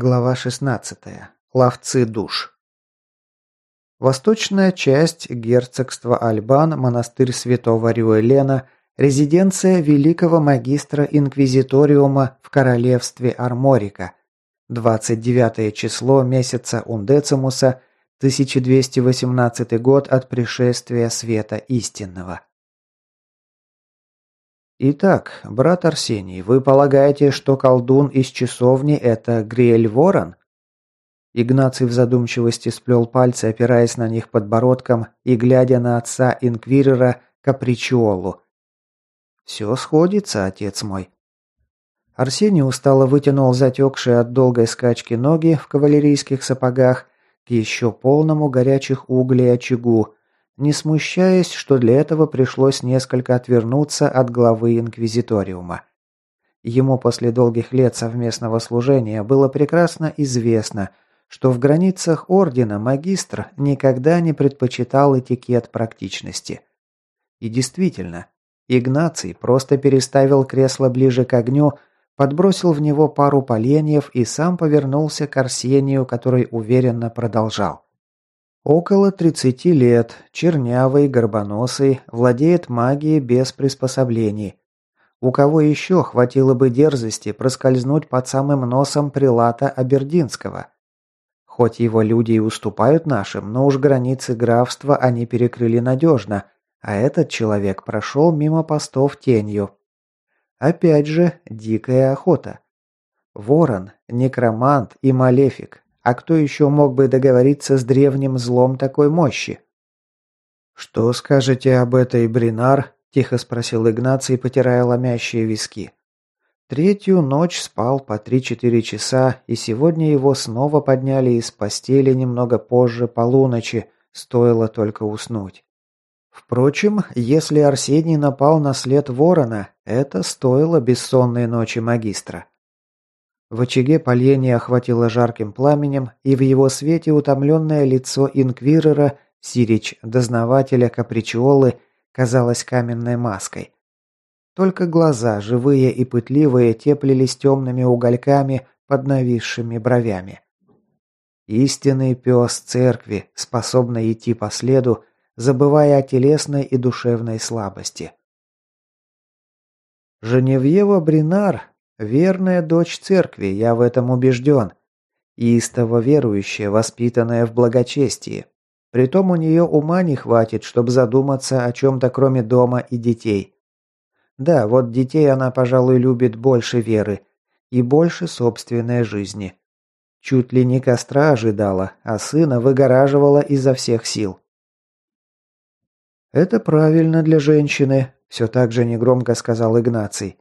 Глава 16. Ловцы душ. Восточная часть герцогства Альбан, монастырь святого Рюэлена, резиденция великого магистра инквизиториума в королевстве Арморика. 29 число месяца Ундецимуса, 1218 год от пришествия света истинного. «Итак, брат Арсений, вы полагаете, что колдун из часовни – это Гриэль Ворон?» Игнаций в задумчивости сплел пальцы, опираясь на них подбородком и глядя на отца Инквирера Капричиолу. «Все сходится, отец мой». Арсений устало вытянул затекшие от долгой скачки ноги в кавалерийских сапогах к еще полному горячих углей очагу, не смущаясь, что для этого пришлось несколько отвернуться от главы Инквизиториума. Ему после долгих лет совместного служения было прекрасно известно, что в границах Ордена магистр никогда не предпочитал этикет практичности. И действительно, Игнаций просто переставил кресло ближе к огню, подбросил в него пару поленьев и сам повернулся к Арсению, который уверенно продолжал. Около 30 лет, чернявый, горбоносый, владеет магией без приспособлений. У кого еще хватило бы дерзости проскользнуть под самым носом прилата Абердинского? Хоть его люди и уступают нашим, но уж границы графства они перекрыли надежно, а этот человек прошел мимо постов тенью. Опять же, дикая охота. Ворон, некромант и малефик а кто еще мог бы договориться с древним злом такой мощи? «Что скажете об этой, Бринар?» – тихо спросил Игнаций, потирая ломящие виски. Третью ночь спал по три-четыре часа, и сегодня его снова подняли из постели немного позже полуночи, стоило только уснуть. Впрочем, если Арсений напал на след ворона, это стоило бессонной ночи магистра. В очаге поленье охватило жарким пламенем, и в его свете утомленное лицо инквирера, сирич, дознавателя Капричиолы, казалось каменной маской. Только глаза, живые и пытливые, теплились темными угольками под нависшими бровями. Истинный пес церкви, способный идти по следу, забывая о телесной и душевной слабости. Женевьева Бринар Верная дочь церкви, я в этом убежден. Истово верующая, воспитанная в благочестии. Притом у нее ума не хватит, чтобы задуматься о чем-то кроме дома и детей. Да, вот детей она, пожалуй, любит больше веры и больше собственной жизни. Чуть ли не костра ожидала, а сына выгораживала изо всех сил. «Это правильно для женщины», – все так же негромко сказал Игнаций.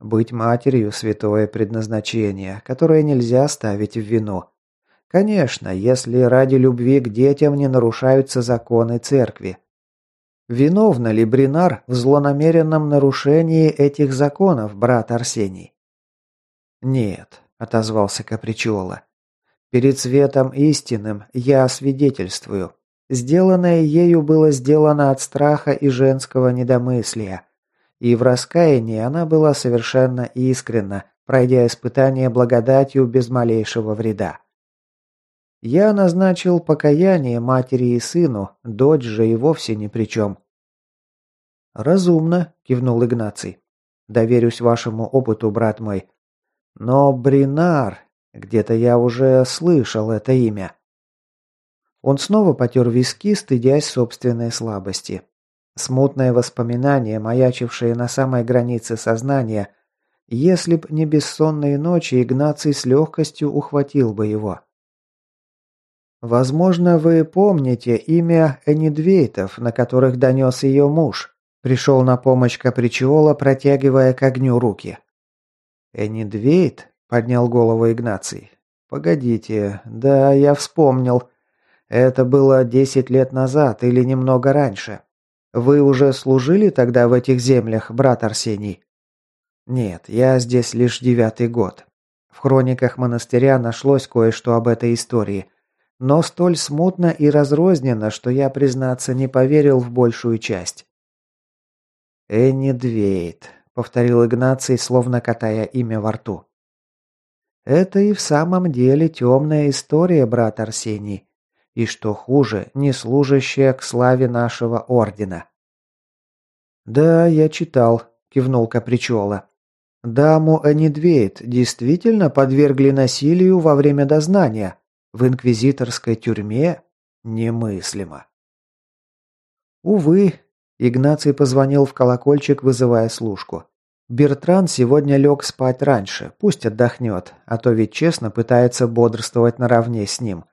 Быть матерью – святое предназначение, которое нельзя ставить в вину. Конечно, если ради любви к детям не нарушаются законы церкви. Виновна ли Бринар в злонамеренном нарушении этих законов, брат Арсений? Нет, отозвался Капричола. Перед светом истинным я свидетельствую. Сделанное ею было сделано от страха и женского недомыслия. И в раскаянии она была совершенно искренна, пройдя испытание благодатью без малейшего вреда. Я назначил покаяние матери и сыну, дочь же и вовсе ни при чем. «Разумно», – кивнул Игнаций. «Доверюсь вашему опыту, брат мой. Но Бринар, где-то я уже слышал это имя». Он снова потер виски, стыдясь собственной слабости. Смутное воспоминание, маячившее на самой границе сознания, если б не бессонные ночи, Игнаций с легкостью ухватил бы его. «Возможно, вы помните имя Энидвейтов, на которых донес ее муж», пришел на помощь Капричиола, протягивая к огню руки. «Энидвейт?» – поднял голову Игнаций. «Погодите, да, я вспомнил. Это было десять лет назад или немного раньше. Вы уже служили тогда в этих землях, брат Арсений? Нет, я здесь лишь девятый год. В хрониках монастыря нашлось кое-что об этой истории, но столь смутно и разрозненно, что я, признаться, не поверил в большую часть. «Энни Двейт», — повторил Игнаций, словно катая имя во рту. Это и в самом деле темная история, брат Арсений. И что хуже, не служащая к славе нашего ордена. «Да, я читал», – кивнул Капричола. «Даму Энидвейт действительно подвергли насилию во время дознания. В инквизиторской тюрьме? Немыслимо». Увы, Игнаций позвонил в колокольчик, вызывая служку. Бертран сегодня лег спать раньше, пусть отдохнет, а то ведь честно пытается бодрствовать наравне с ним.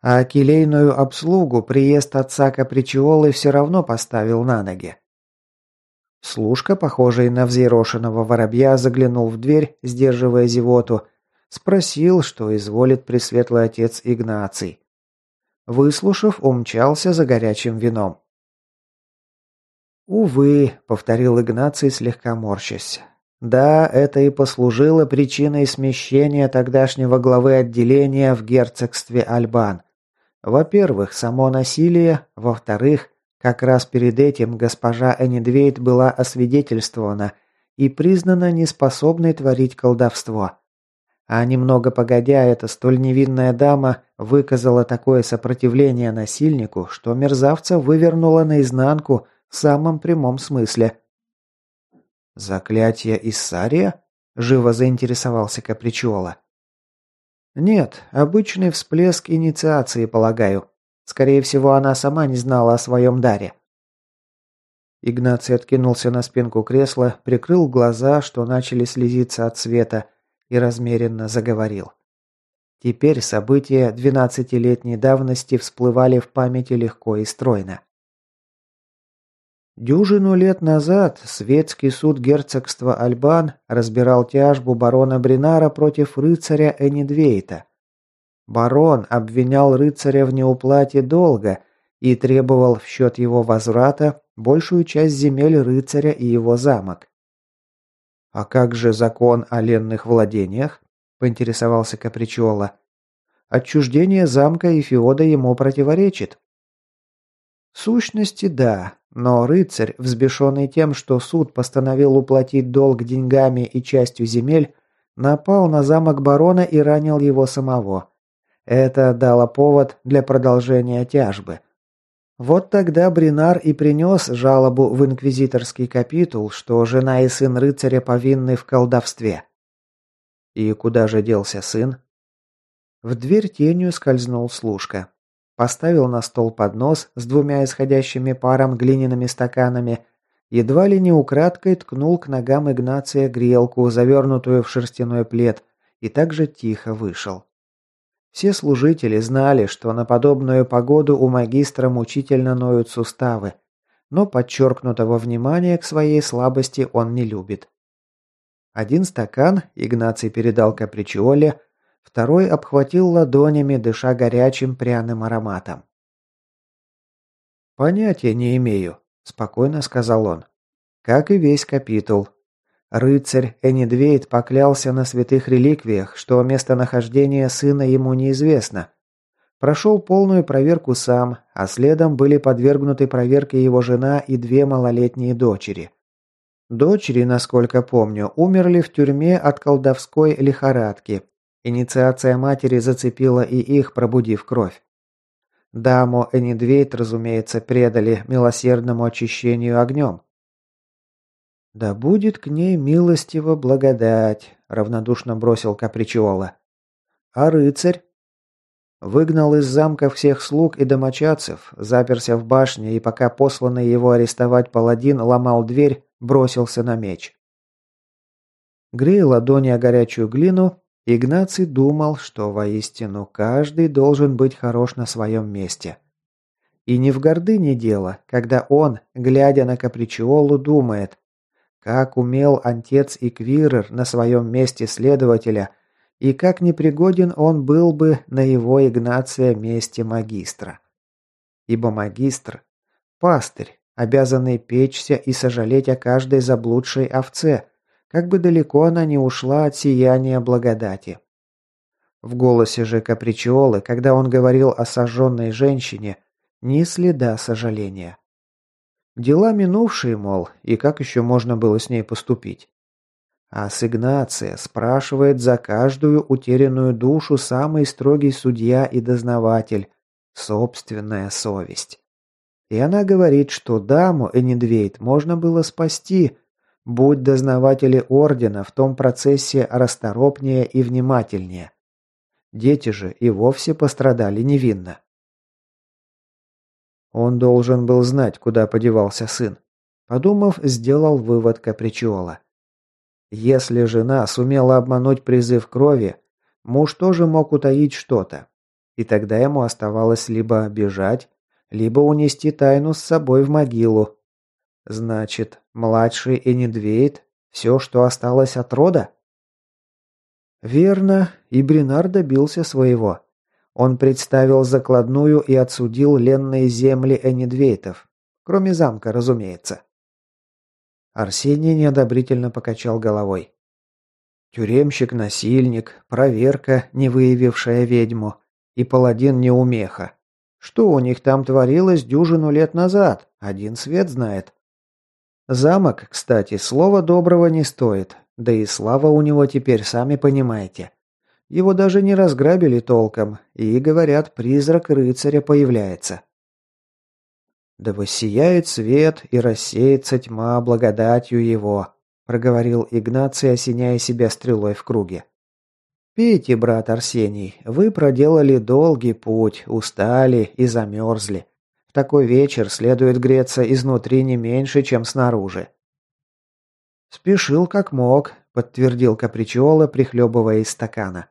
А келейную обслугу приезд отца Капричиолы все равно поставил на ноги. Служка, похожий на взъерошенного воробья, заглянул в дверь, сдерживая зевоту, спросил, что изволит пресветлый отец Игнаций. Выслушав, умчался за горячим вином. «Увы», — повторил Игнаций, слегка морщась. «Да, это и послужило причиной смещения тогдашнего главы отделения в герцогстве Альбан. Во-первых, само насилие, во-вторых, как раз перед этим госпожа Энидвейт была освидетельствована и признана неспособной творить колдовство. А немного погодя, эта столь невинная дама выказала такое сопротивление насильнику, что мерзавца вывернула наизнанку – в самом прямом смысле. «Заклятие Иссария?» – живо заинтересовался Капричола. «Нет, обычный всплеск инициации, полагаю. Скорее всего, она сама не знала о своем даре». Игнаций откинулся на спинку кресла, прикрыл глаза, что начали слезиться от света, и размеренно заговорил. Теперь события двенадцатилетней давности всплывали в памяти легко и стройно. Дюжину лет назад светский суд герцогства Альбан разбирал тяжбу барона Бринара против рыцаря Энидвейта. Барон обвинял рыцаря в неуплате долга и требовал в счет его возврата большую часть земель рыцаря и его замок. «А как же закон о ленных владениях?» – поинтересовался Капричола. «Отчуждение замка и феода ему противоречит». «В сущности, да, но рыцарь, взбешенный тем, что суд постановил уплатить долг деньгами и частью земель, напал на замок барона и ранил его самого. Это дало повод для продолжения тяжбы. Вот тогда Бринар и принес жалобу в инквизиторский капитул, что жена и сын рыцаря повинны в колдовстве. И куда же делся сын? В дверь тенью скользнул служка. Поставил на стол поднос с двумя исходящими паром глиняными стаканами, едва ли не украдкой ткнул к ногам Игнация грелку, завернутую в шерстяной плед, и также тихо вышел. Все служители знали, что на подобную погоду у магистра мучительно ноют суставы, но подчеркнутого внимания к своей слабости он не любит. Один стакан Игнаций передал Капричиоле, Второй обхватил ладонями, дыша горячим пряным ароматом. «Понятия не имею», – спокойно сказал он. «Как и весь капитул. Рыцарь Энидвейд поклялся на святых реликвиях, что местонахождение сына ему неизвестно. Прошел полную проверку сам, а следом были подвергнуты проверке его жена и две малолетние дочери. Дочери, насколько помню, умерли в тюрьме от колдовской лихорадки, Инициация матери зацепила и их, пробудив кровь. Даму Энидвейт, разумеется, предали милосердному очищению огнем. «Да будет к ней милостиво благодать», — равнодушно бросил Капричиола. «А рыцарь?» Выгнал из замка всех слуг и домочадцев, заперся в башне, и пока посланный его арестовать паладин ломал дверь, бросился на меч. Грея ладони о горячую глину, Игнаций думал, что воистину каждый должен быть хорош на своем месте. И не в гордыне дело, когда он, глядя на Капричиолу, думает, как умел антец и Квирер на своем месте следователя, и как непригоден он был бы на его Игнация месте магистра. Ибо магистр – пастырь, обязанный печься и сожалеть о каждой заблудшей овце – как бы далеко она не ушла от сияния благодати. В голосе же Капричиолы, когда он говорил о сожженной женщине, ни следа сожаления. Дела минувшие, мол, и как еще можно было с ней поступить? А с Игнация спрашивает за каждую утерянную душу самый строгий судья и дознаватель – собственная совесть. И она говорит, что даму Энидвейт можно было спасти, будь дознаватели Ордена в том процессе расторопнее и внимательнее. Дети же и вовсе пострадали невинно. Он должен был знать, куда подевался сын. Подумав, сделал вывод Капричиола. Если жена сумела обмануть призыв крови, муж тоже мог утаить что-то. И тогда ему оставалось либо бежать, либо унести тайну с собой в могилу. Значит, младший Энидвейт – все, что осталось от рода? Верно, и Бринар добился своего. Он представил закладную и отсудил ленные земли Энидвейтов. Кроме замка, разумеется. Арсений неодобрительно покачал головой. Тюремщик-насильник, проверка, не выявившая ведьму, и паладин-неумеха. Что у них там творилось дюжину лет назад, один свет знает. Замок, кстати, слова доброго не стоит, да и слава у него теперь, сами понимаете. Его даже не разграбили толком, и, говорят, призрак рыцаря появляется. «Да воссияет свет и рассеется тьма благодатью его», проговорил Игнаций, осеняя себя стрелой в круге. «Пейте, брат Арсений, вы проделали долгий путь, устали и замерзли. В такой вечер следует греться изнутри не меньше, чем снаружи». «Спешил как мог», — подтвердил Капричиола, прихлебывая из стакана.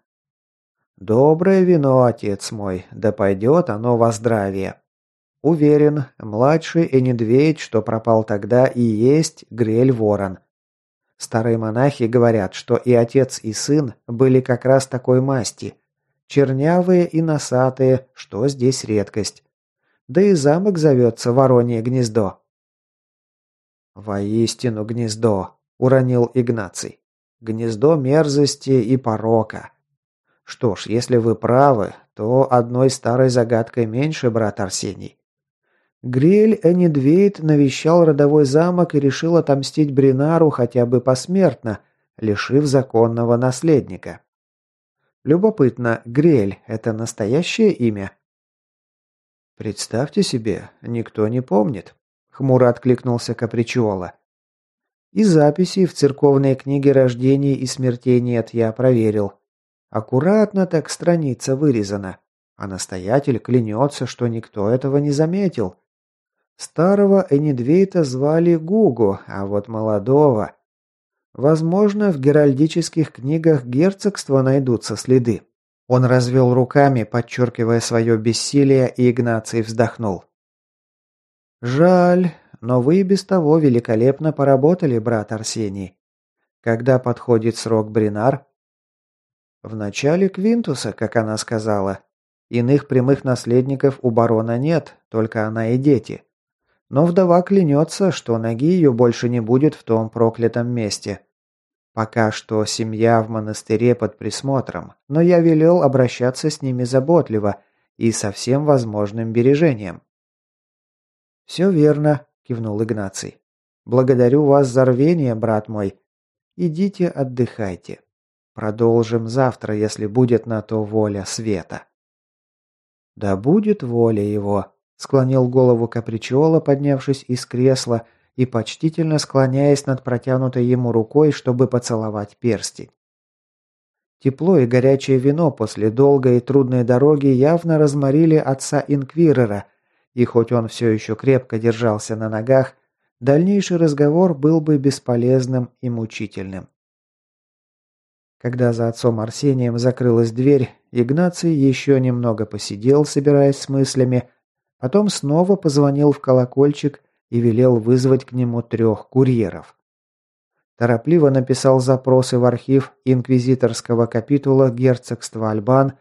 «Доброе вино, отец мой, да пойдет оно во здравие. Уверен, младший Энидвейд, что пропал тогда, и есть Грель Ворон. Старые монахи говорят, что и отец, и сын были как раз такой масти. Чернявые и носатые, что здесь редкость. Да и замок зовется Воронье гнездо. «Воистину гнездо», — уронил Игнаций. «Гнездо мерзости и порока». Что ж, если вы правы, то одной старой загадкой меньше, брат Арсений. Гриль Энидвейт навещал родовой замок и решил отомстить Бринару хотя бы посмертно, лишив законного наследника. Любопытно, Грель – это настоящее имя? Представьте себе, никто не помнит. Хмуро откликнулся Капричуола. И записи в церковной книге рождений и смертей нет, я проверил. Аккуратно так страница вырезана, а настоятель клянется, что никто этого не заметил. Старого Энидвейта звали Гугу, а вот молодого... Возможно, в геральдических книгах герцогства найдутся следы. Он развел руками, подчеркивая свое бессилие, и Игнаций вздохнул. «Жаль, но вы и без того великолепно поработали, брат Арсений. Когда подходит срок Бринар?» В начале Квинтуса, как она сказала. Иных прямых наследников у барона нет, только она и дети. Но вдова клянется, что ноги ее больше не будет в том проклятом месте. Пока что семья в монастыре под присмотром, но я велел обращаться с ними заботливо и со всем возможным бережением. «Все верно», – кивнул Игнаций. «Благодарю вас за рвение, брат мой. Идите отдыхайте». Продолжим завтра, если будет на то воля света. Да будет воля его, склонил голову Капричиола, поднявшись из кресла и почтительно склоняясь над протянутой ему рукой, чтобы поцеловать перстень. Тепло и горячее вино после долгой и трудной дороги явно разморили отца Инквирера, и хоть он все еще крепко держался на ногах, дальнейший разговор был бы бесполезным и мучительным. Когда за отцом Арсением закрылась дверь, Игнаций еще немного посидел, собираясь с мыслями, потом снова позвонил в колокольчик и велел вызвать к нему трех курьеров. Торопливо написал запросы в архив инквизиторского капитула герцогства Альбан,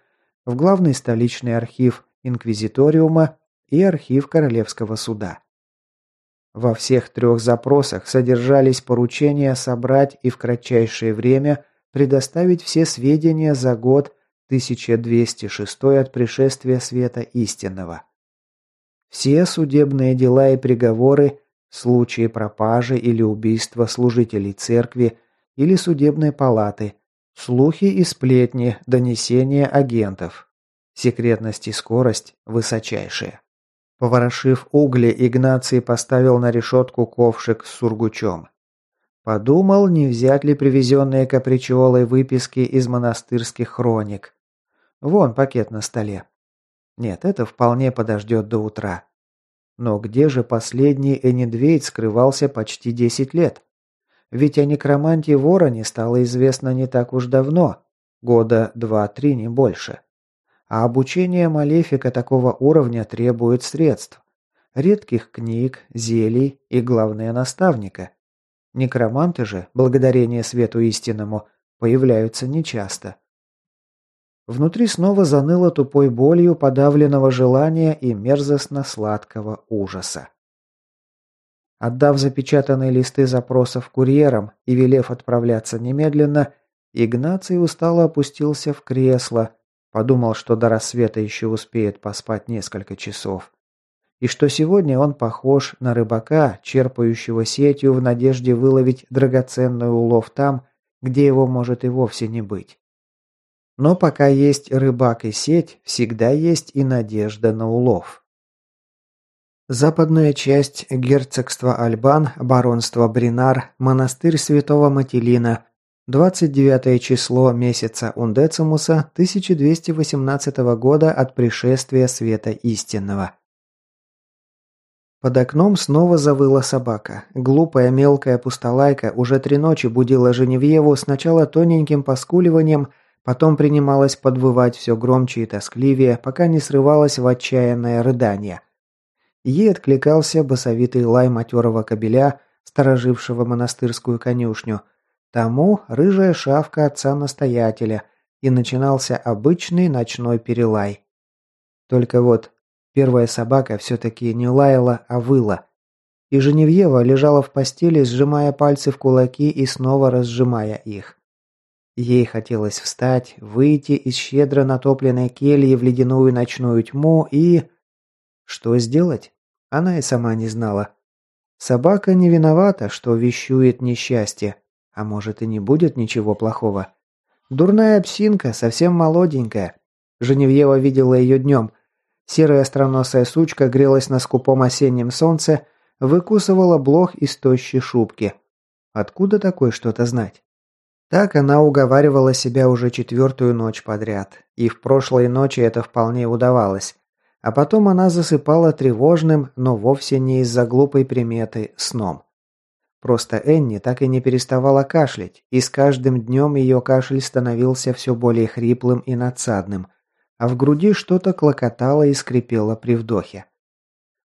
в главный столичный архив инквизиториума и архив королевского суда. Во всех трех запросах содержались поручения собрать и в кратчайшее время – предоставить все сведения за год 1206 от пришествия света истинного. Все судебные дела и приговоры, случаи пропажи или убийства служителей церкви или судебной палаты, слухи и сплетни, донесения агентов. Секретность и скорость высочайшие. Поворошив угли, Игнаций поставил на решетку ковшик с сургучом. Подумал, не взять ли привезенные капричиолой выписки из монастырских хроник. Вон пакет на столе. Нет, это вполне подождет до утра. Но где же последний Энидвейд скрывался почти 10 лет? Ведь о некроманте Вороне стало известно не так уж давно, года два-три, не больше. А обучение малефика такого уровня требует средств. Редких книг, зелий и, главное, наставника. Некроманты же, благодарение свету истинному, появляются нечасто. Внутри снова заныло тупой болью подавленного желания и мерзостно-сладкого ужаса. Отдав запечатанные листы запросов курьерам и велев отправляться немедленно, Игнаций устало опустился в кресло, подумал, что до рассвета еще успеет поспать несколько часов. И что сегодня он похож на рыбака, черпающего сетью в надежде выловить драгоценный улов там, где его может и вовсе не быть. Но пока есть рыбак и сеть, всегда есть и надежда на улов. Западная часть герцогства Альбан, баронство Бринар, монастырь святого Мателина, 29 число месяца Ундецимуса 1218 года от пришествия света истинного. Под окном снова завыла собака. Глупая мелкая пустолайка уже три ночи будила Женевьеву сначала тоненьким поскуливанием, Потом принималась подвывать все громче и тоскливее, пока не срывалась в отчаянное рыдание. Ей откликался басовитый лай матерого кобеля, сторожившего монастырскую конюшню. Тому рыжая шавка отца-настоятеля, и начинался обычный ночной перелай. Только вот первая собака все-таки не лаяла, а выла. И Женевьева лежала в постели, сжимая пальцы в кулаки и снова разжимая их. Ей хотелось встать, выйти из щедро натопленной кельи в ледяную ночную тьму и... Что сделать? Она и сама не знала. Собака не виновата, что вещует несчастье. А может и не будет ничего плохого. Дурная псинка, совсем молоденькая. Женевьева видела ее днем. Серая остроносая сучка грелась на скупом осеннем солнце, выкусывала блох из тощей шубки. Откуда такое что-то знать? Так она уговаривала себя уже четвертую ночь подряд, и в прошлой ночи это вполне удавалось. А потом она засыпала тревожным, но вовсе не из-за глупой приметы, сном. Просто Энни так и не переставала кашлять, и с каждым днем ее кашель становился все более хриплым и надсадным, а в груди что-то клокотало и скрипело при вдохе.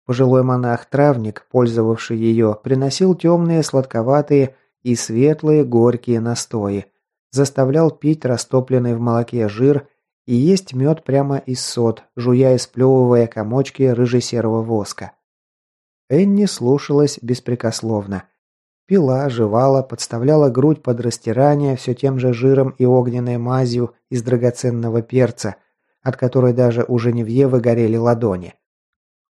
Пожилой монах-травник, пользовавший ее, приносил темные сладковатые, и светлые горькие настои, заставлял пить растопленный в молоке жир и есть мед прямо из сот, жуя и сплевывая комочки рыжесерого воска. Энни слушалась беспрекословно. Пила, жевала, подставляла грудь под растирание все тем же жиром и огненной мазью из драгоценного перца, от которой даже у Женевьевы горели ладони.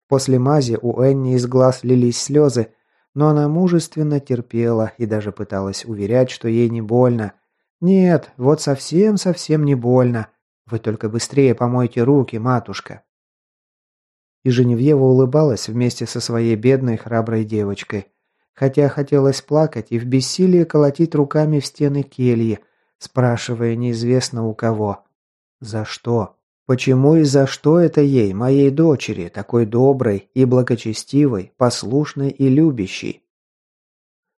После мази у Энни из глаз лились слезы, но она мужественно терпела и даже пыталась уверять, что ей не больно. «Нет, вот совсем-совсем не больно. Вы только быстрее помойте руки, матушка». И Женевьева улыбалась вместе со своей бедной храброй девочкой. Хотя хотелось плакать и в бессилии колотить руками в стены кельи, спрашивая неизвестно у кого. «За что?» Почему и за что это ей, моей дочери, такой доброй и благочестивой, послушной и любящей?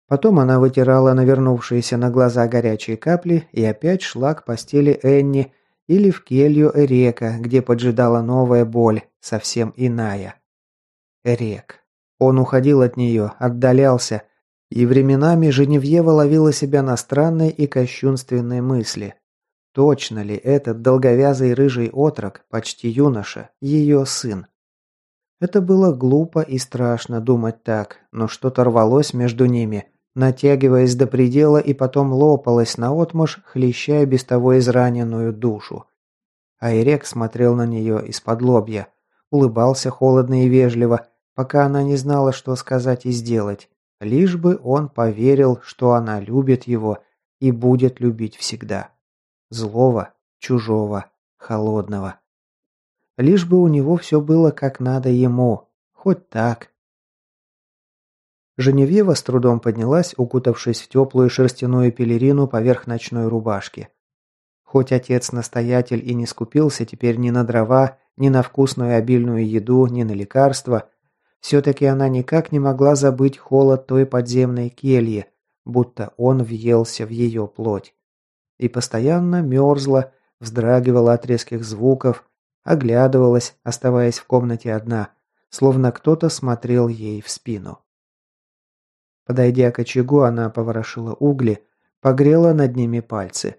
Потом она вытирала навернувшиеся на глаза горячие капли и опять шла к постели Энни или в келью Эрека, где поджидала новая боль, совсем иная. Эрек. Он уходил от нее, отдалялся, и временами Женевьева ловила себя на странные и кощунственные мысли. Точно ли этот долговязый рыжий отрок, почти юноша, ее сын? Это было глупо и страшно думать так, но что-то рвалось между ними, натягиваясь до предела и потом лопалось наотмашь, хлещая без того израненную душу. Айрек смотрел на нее из-под лобья, улыбался холодно и вежливо, пока она не знала, что сказать и сделать, лишь бы он поверил, что она любит его и будет любить всегда. Злого, чужого, холодного. Лишь бы у него все было как надо ему, хоть так. Женевьева с трудом поднялась, укутавшись в теплую шерстяную пелерину поверх ночной рубашки. Хоть отец-настоятель и не скупился теперь ни на дрова, ни на вкусную обильную еду, ни на лекарства, все-таки она никак не могла забыть холод той подземной кельи, будто он въелся в ее плоть. И постоянно мерзла, вздрагивала от резких звуков, оглядывалась, оставаясь в комнате одна, словно кто-то смотрел ей в спину. Подойдя к очагу, она поворошила угли, погрела над ними пальцы.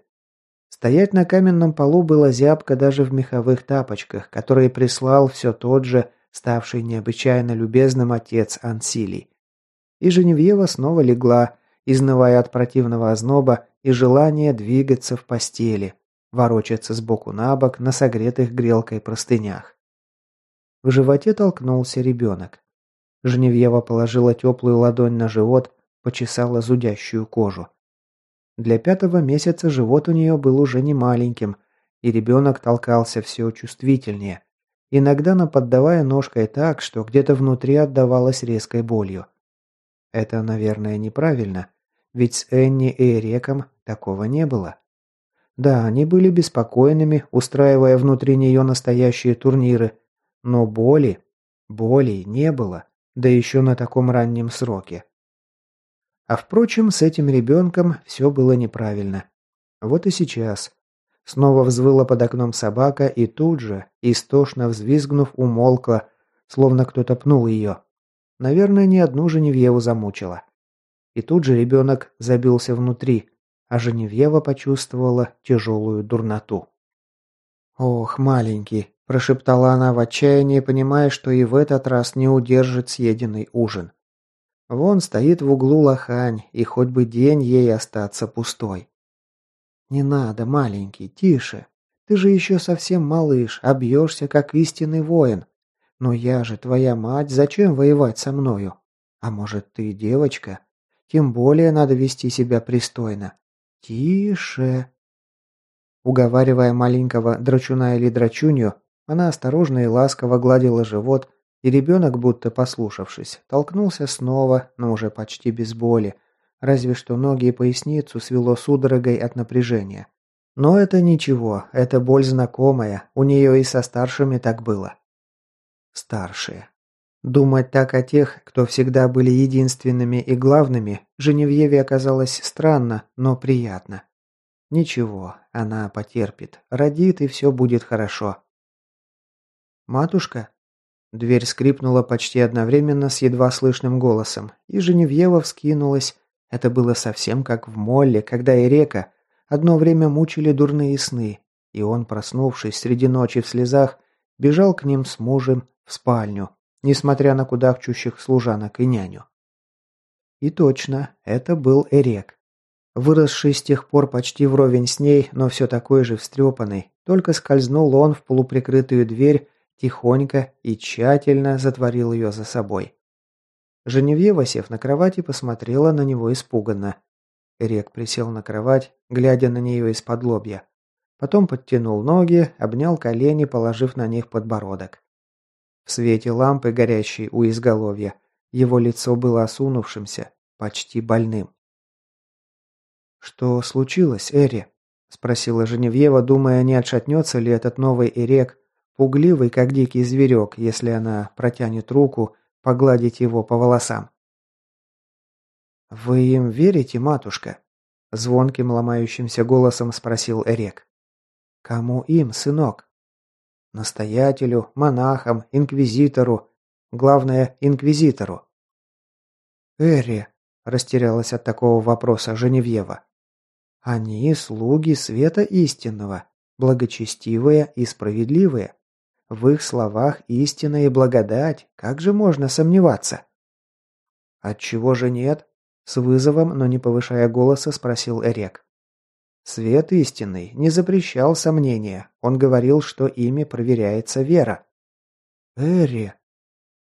Стоять на каменном полу было зябко даже в меховых тапочках, которые прислал все тот же, ставший необычайно любезным отец Ансилий. И Женевьева снова легла, изнывая от противного озноба и желания двигаться в постели, ворочаться сбоку на бок на согретых грелкой простынях. В животе толкнулся ребенок. Женевьева положила теплую ладонь на живот, почесала зудящую кожу. Для пятого месяца живот у нее был уже не маленьким, и ребенок толкался все чувствительнее, иногда наподдавая ножкой так, что где-то внутри отдавалось резкой болью. Это, наверное, неправильно, ведь с Энни и Эреком такого не было. Да, они были беспокойными, устраивая внутри нее настоящие турниры, но боли, боли не было, да еще на таком раннем сроке. А впрочем, с этим ребенком все было неправильно. Вот и сейчас. Снова взвыла под окном собака и тут же, истошно взвизгнув, умолкла, словно кто-то пнул ее. Наверное, ни одну Женевьеву замучила. И тут же ребенок забился внутри, а Женевьева почувствовала тяжелую дурноту. «Ох, маленький!» – прошептала она в отчаянии, понимая, что и в этот раз не удержит съеденный ужин. Вон стоит в углу лохань, и хоть бы день ей остаться пустой. «Не надо, маленький, тише. Ты же еще совсем малыш, обьешься, как истинный воин. Но я же твоя мать, зачем воевать со мною? А может, ты девочка? Тем более надо вести себя пристойно. Тише!» Уговаривая маленького драчуна или драчунью, она осторожно и ласково гладила живот, и ребенок, будто послушавшись, толкнулся снова, но уже почти без боли, разве что ноги и поясницу свело судорогой от напряжения. Но это ничего, это боль знакомая, у нее и со старшими так было. Старшие. Думать так о тех, кто всегда были единственными и главными, Женевьеве оказалось странно, но приятно. Ничего, она потерпит, родит и все будет хорошо. «Матушка?» Дверь скрипнула почти одновременно с едва слышным голосом, и Женевьева вскинулась, это было совсем как в Молле, когда и река одно время мучили дурные сны, и он, проснувшись среди ночи в слезах, бежал к ним с мужем в спальню, несмотря на кудахчущих служанок и няню. И точно, это был Эрек. Выросший с тех пор почти вровень с ней, но все такой же встрепанный, только скользнул он в полуприкрытую дверь, тихонько и тщательно затворил ее за собой. Женевьева, сев на кровати, посмотрела на него испуганно. Рек присел на кровать, глядя на нее из-под лобья. Потом подтянул ноги, обнял колени, положив на них подбородок. В свете лампы, горящей у изголовья, его лицо было осунувшимся, почти больным. «Что случилось, Эри?» – спросила Женевьева, думая, не отшатнется ли этот новый Эрек, пугливый, как дикий зверек, если она протянет руку погладить его по волосам. «Вы им верите, матушка?» – звонким ломающимся голосом спросил Эрек. «Кому им, сынок?» «Настоятелю, монахам, инквизитору. Главное, инквизитору». «Эри», – растерялась от такого вопроса Женевьева. «Они слуги света истинного, благочестивые и справедливые. В их словах истина и благодать, как же можно сомневаться? Отчего же нет? С вызовом, но не повышая голоса, спросил Эрек. Свет истинный не запрещал сомнения. Он говорил, что ими проверяется вера. Эри.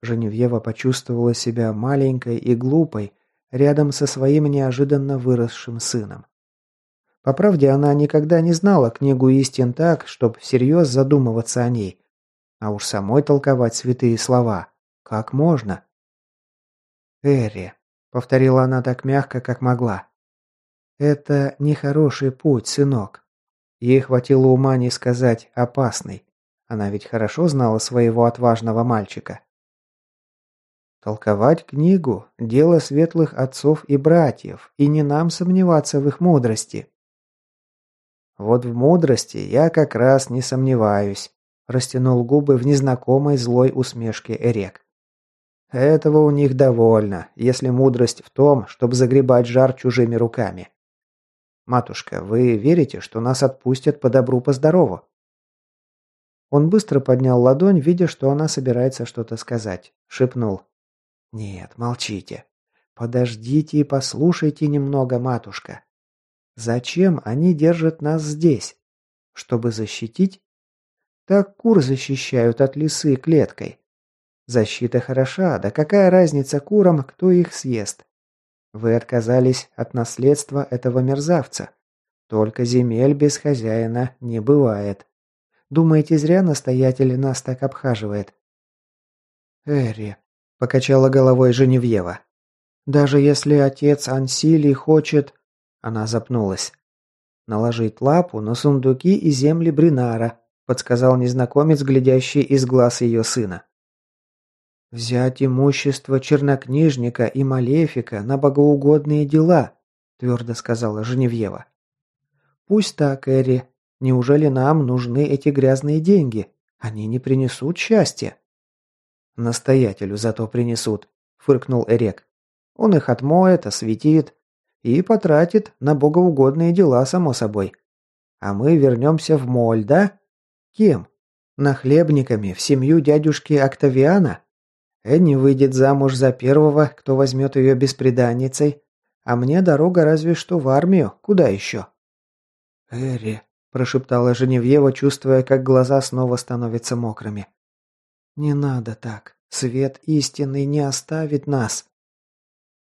Женевьева почувствовала себя маленькой и глупой рядом со своим неожиданно выросшим сыном. По правде, она никогда не знала книгу истин так, чтобы всерьез задумываться о ней. А уж самой толковать святые слова. Как можно? «Эри», — повторила она так мягко, как могла. «Это нехороший путь, сынок. Ей хватило ума не сказать «опасный». Она ведь хорошо знала своего отважного мальчика. Толковать книгу – дело светлых отцов и братьев, и не нам сомневаться в их мудрости. Вот в мудрости я как раз не сомневаюсь, растянул губы в незнакомой злой усмешке Эрек. Этого у них довольно, если мудрость в том, чтобы загребать жар чужими руками. Матушка, вы верите, что нас отпустят по добру, по здорову? Он быстро поднял ладонь, видя, что она собирается что-то сказать. Шепнул. «Нет, молчите. Подождите и послушайте немного, матушка. Зачем они держат нас здесь? Чтобы защитить? Так кур защищают от лисы клеткой. Защита хороша, да какая разница курам, кто их съест? Вы отказались от наследства этого мерзавца. Только земель без хозяина не бывает. Думаете, зря настоятель нас так обхаживает? Эри, Покачала головой Женевьева. Даже если отец Ансилий хочет... Она запнулась. Наложить лапу на сундуки и земли Бринара, подсказал незнакомец, глядящий из глаз ее сына. «Взять имущество чернокнижника и малефика на богоугодные дела», твердо сказала Женевьева. «Пусть так, Эри. Неужели нам нужны эти грязные деньги? Они не принесут счастья». «Настоятелю зато принесут», – фыркнул Эрек. «Он их отмоет, осветит и потратит на богоугодные дела, само собой. А мы вернемся в Моль, да? Кем? Нахлебниками в семью дядюшки Октавиана? Энни выйдет замуж за первого, кто возьмет ее бесприданницей, а мне дорога разве что в армию, куда еще?» «Эри», – прошептала Женевьева, чувствуя, как глаза снова становятся мокрыми. «Не надо так. Свет истины не оставит нас».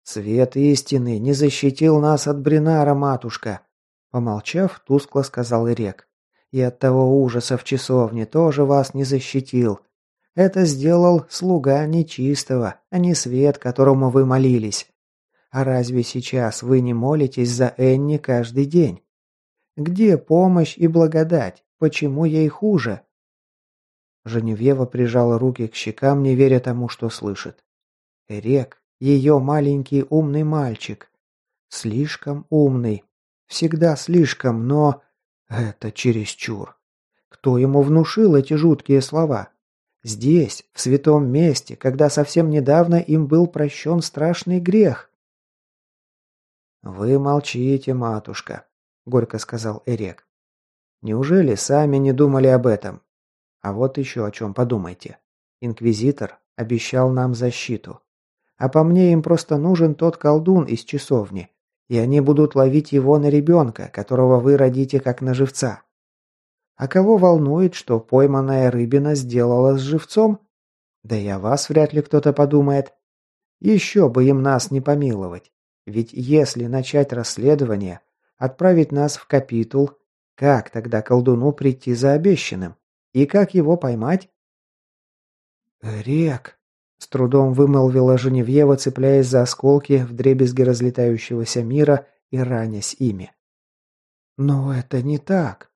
«Свет истины не защитил нас от Бринара, матушка», — помолчав, тускло сказал Ирек. «И от того ужаса в часовне тоже вас не защитил. Это сделал слуга нечистого, а не свет, которому вы молились. А разве сейчас вы не молитесь за Энни каждый день? Где помощь и благодать? Почему ей хуже?» Женевьева прижала руки к щекам, не веря тому, что слышит. Эрек, ее маленький умный мальчик. Слишком умный. Всегда слишком, но... Это чересчур. Кто ему внушил эти жуткие слова? Здесь, в святом месте, когда совсем недавно им был прощен страшный грех. «Вы молчите, матушка», — горько сказал Эрек. «Неужели сами не думали об этом? А вот еще о чем подумайте. Инквизитор обещал нам защиту. А по мне им просто нужен тот колдун из часовни, и они будут ловить его на ребенка, которого вы родите как на живца. А кого волнует, что пойманная рыбина сделала с живцом? Да о вас вряд ли кто-то подумает. Еще бы им нас не помиловать. Ведь если начать расследование, отправить нас в капитул, как тогда колдуну прийти за обещанным? И как его поймать? «Рек!» – с трудом вымолвила Женевьева, цепляясь за осколки в дребезге разлетающегося мира и ранясь ими. «Но это не так.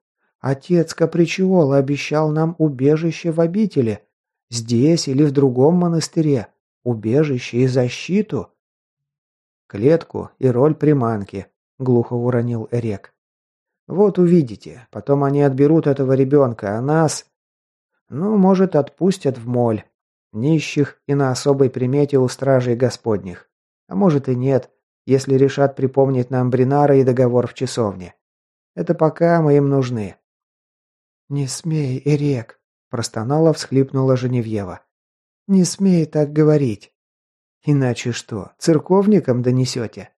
Отец Капричиола обещал нам убежище в обители. Здесь или в другом монастыре. Убежище и защиту». «Клетку и роль приманки», – глухо уронил Эрек. Вот увидите. Потом они отберут этого ребенка, а нас... Ну, может, отпустят в моль. Нищих и на особой примете у стражей господних. А может и нет, если решат припомнить нам Бринара и договор в часовне. Это пока мы им нужны. «Не смей, Эрек», – простонала, всхлипнула Женевьева. «Не смей так говорить. Иначе что, церковникам донесете?»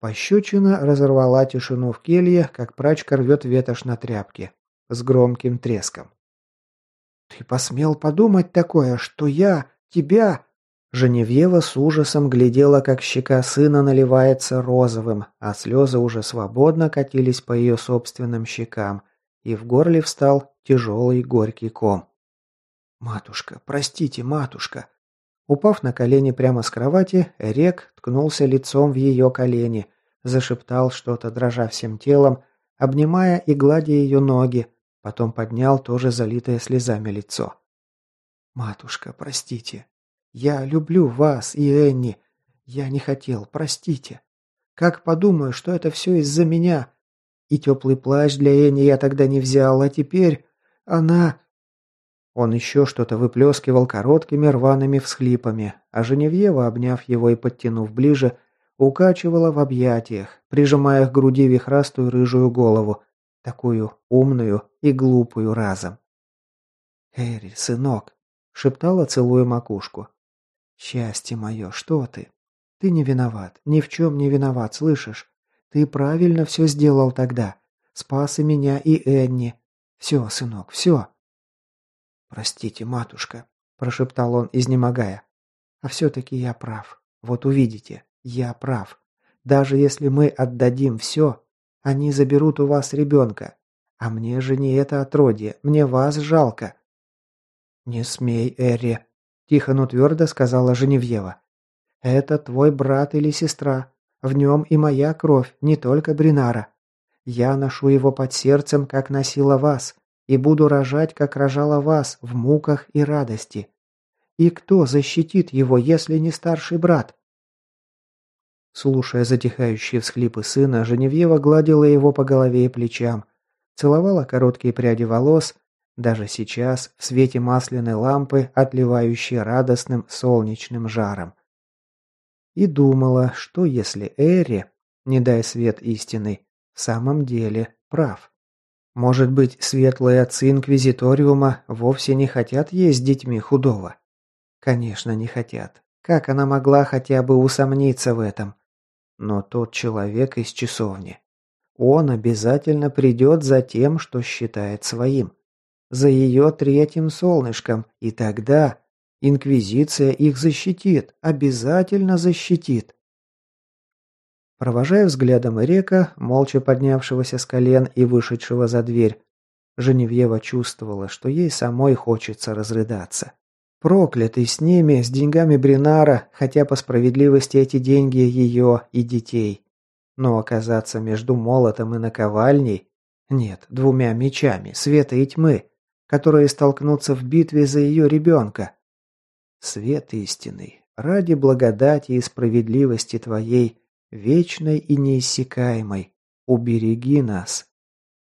Пощечина разорвала тишину в келье, как прачка рвет ветошь на тряпке, с громким треском. «Ты посмел подумать такое, что я, тебя...» Женевьева с ужасом глядела, как щека сына наливается розовым, а слезы уже свободно катились по ее собственным щекам, и в горле встал тяжелый горький ком. «Матушка, простите, матушка!» Упав на колени прямо с кровати, Рек ткнулся лицом в ее колени, зашептал что-то, дрожа всем телом, обнимая и гладя ее ноги, потом поднял тоже залитое слезами лицо. «Матушка, простите. Я люблю вас и Энни. Я не хотел, простите. Как подумаю, что это все из-за меня. И теплый плащ для Энни я тогда не взял, а теперь она...» Он еще что-то выплескивал короткими рваными всхлипами, а Женевьева, обняв его и подтянув ближе, укачивала в объятиях, прижимая к груди вихрастую рыжую голову, такую умную и глупую разом. «Эри, сынок!» — шептала, целуя макушку. «Счастье мое, что ты? Ты не виноват, ни в чем не виноват, слышишь? Ты правильно все сделал тогда. Спас и меня, и Энни. Все, сынок, все!» «Простите, матушка», – прошептал он, изнемогая. «А все-таки я прав. Вот увидите, я прав. Даже если мы отдадим все, они заберут у вас ребенка. А мне же не это отродье, мне вас жалко». «Не смей, Эри», – тихо, но твердо сказала Женевьева. «Это твой брат или сестра. В нем и моя кровь, не только Бринара. Я ношу его под сердцем, как носила вас и буду рожать, как рожала вас, в муках и радости. И кто защитит его, если не старший брат?» Слушая затихающие всхлипы сына, Женевьева гладила его по голове и плечам, целовала короткие пряди волос, даже сейчас, в свете масляной лампы, отливающей радостным солнечным жаром. И думала, что если Эри, не дай свет истины, в самом деле прав. Может быть, светлые отцы Инквизиториума вовсе не хотят есть с детьми худого? Конечно, не хотят. Как она могла хотя бы усомниться в этом? Но тот человек из часовни. Он обязательно придет за тем, что считает своим. За ее третьим солнышком. И тогда Инквизиция их защитит. Обязательно защитит. Провожая взглядом Эрека, молча поднявшегося с колен и вышедшего за дверь, Женевьева чувствовала, что ей самой хочется разрыдаться. Проклятый с ними, с деньгами Бринара, хотя по справедливости эти деньги ее и детей. Но оказаться между молотом и наковальней... Нет, двумя мечами, света и тьмы, которые столкнутся в битве за ее ребенка. Свет истинный, ради благодати и справедливости твоей, вечной и неиссякаемой, убереги нас